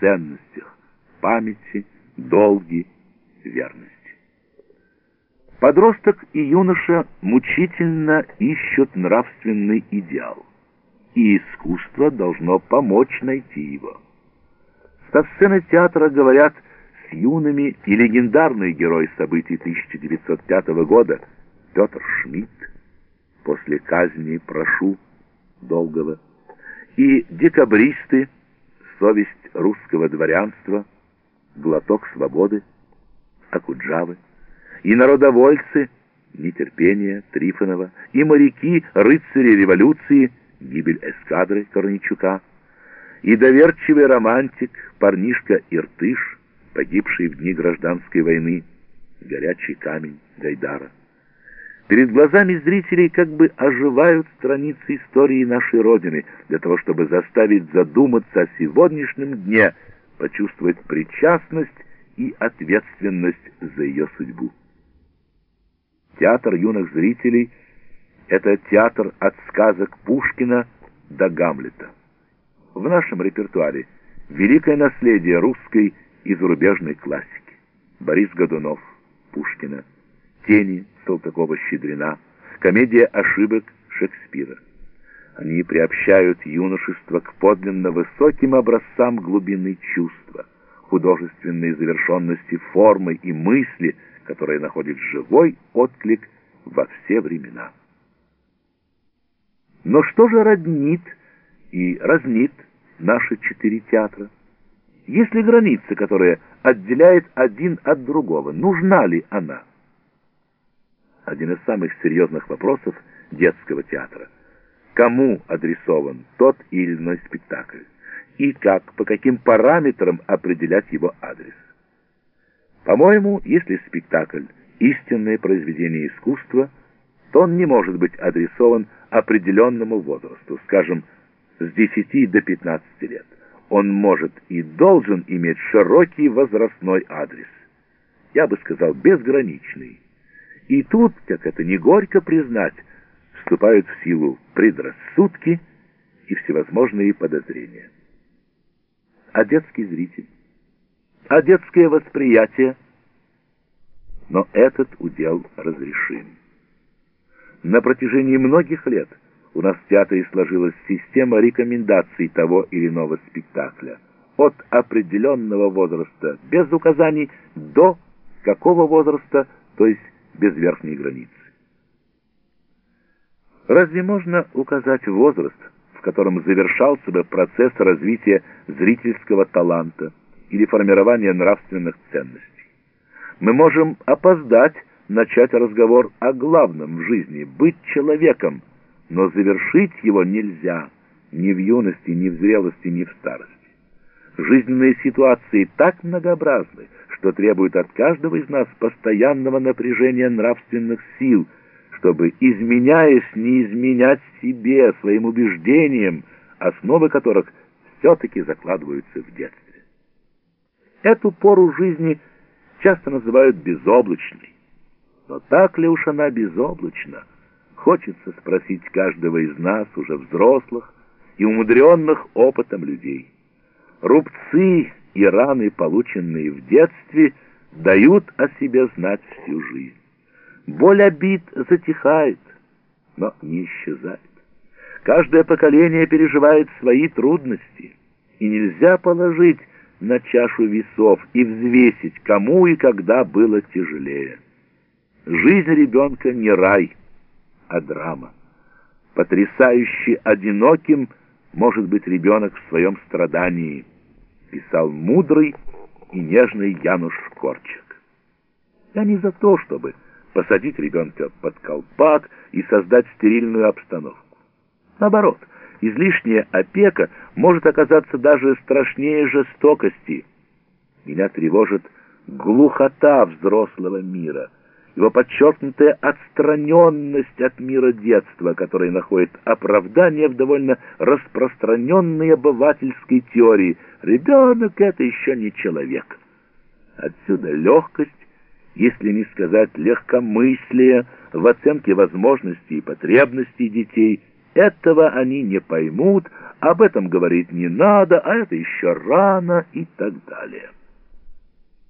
ценностях – памяти, долги, верности. Подросток и юноша мучительно ищут нравственный идеал, и искусство должно помочь найти его. Со сцены театра говорят с юными и легендарный герой событий 1905 года Петр Шмидт после казни «Прошу» Долгого и декабристы «Совесть русского дворянства», «Глоток свободы», Акуджавы и народовольцы, нетерпение Трифонова, и моряки, рыцари революции, гибель эскадры Корничука, и доверчивый романтик, парнишка Иртыш, погибший в дни гражданской войны, горячий камень Гайдара. Перед глазами зрителей как бы оживают страницы истории нашей Родины для того, чтобы заставить задуматься о сегодняшнем дне, почувствовать причастность и ответственность за ее судьбу. Театр юных зрителей — это театр от сказок Пушкина до Гамлета. В нашем репертуаре великое наследие русской и зарубежной классики. Борис Годунов, Пушкина, «Тени» Салтыкова-Щедрина, комедия ошибок Шекспира. Они приобщают юношество к подлинно высоким образцам глубины чувства, художественной завершенности формы и мысли — которая находит живой отклик во все времена. Но что же роднит и разнит наши четыре театра? Есть ли граница, которая отделяет один от другого? Нужна ли она? Один из самых серьезных вопросов детского театра. Кому адресован тот или иной спектакль? И как, по каким параметрам определять его адрес? По-моему, если спектакль — истинное произведение искусства, то он не может быть адресован определенному возрасту, скажем, с 10 до 15 лет. Он может и должен иметь широкий возрастной адрес. Я бы сказал, безграничный. И тут, как это не горько признать, вступают в силу предрассудки и всевозможные подозрения. А детский зритель? а детское восприятие. Но этот удел разрешим. На протяжении многих лет у нас в театре сложилась система рекомендаций того или иного спектакля. От определенного возраста без указаний до какого возраста, то есть без верхней границы. Разве можно указать возраст, в котором завершался бы процесс развития зрительского таланта, или формирования нравственных ценностей. Мы можем опоздать начать разговор о главном в жизни — быть человеком, но завершить его нельзя ни в юности, ни в зрелости, ни в старости. Жизненные ситуации так многообразны, что требуют от каждого из нас постоянного напряжения нравственных сил, чтобы, изменяясь, не изменять себе, своим убеждениям, основы которых все-таки закладываются в детстве. Эту пору жизни часто называют безоблачной. Но так ли уж она безоблачна? Хочется спросить каждого из нас, уже взрослых и умудренных опытом людей. Рубцы и раны, полученные в детстве, дают о себе знать всю жизнь. Боль обид затихает, но не исчезает. Каждое поколение переживает свои трудности, и нельзя положить на чашу весов и взвесить, кому и когда было тяжелее. Жизнь ребенка не рай, а драма. Потрясающе одиноким может быть ребенок в своем страдании, писал мудрый и нежный Януш Корчик. Я не за то, чтобы посадить ребенка под колпак и создать стерильную обстановку. Наоборот — излишняя опека может оказаться даже страшнее жестокости. Меня тревожит глухота взрослого мира, его подчеркнутая отстраненность от мира детства, которая находит оправдание в довольно распространенной обывательской теории. Ребенок — это еще не человек. Отсюда легкость, если не сказать легкомыслие в оценке возможностей и потребностей детей — этого они не поймут, об этом говорить не надо, а это еще рано и так далее.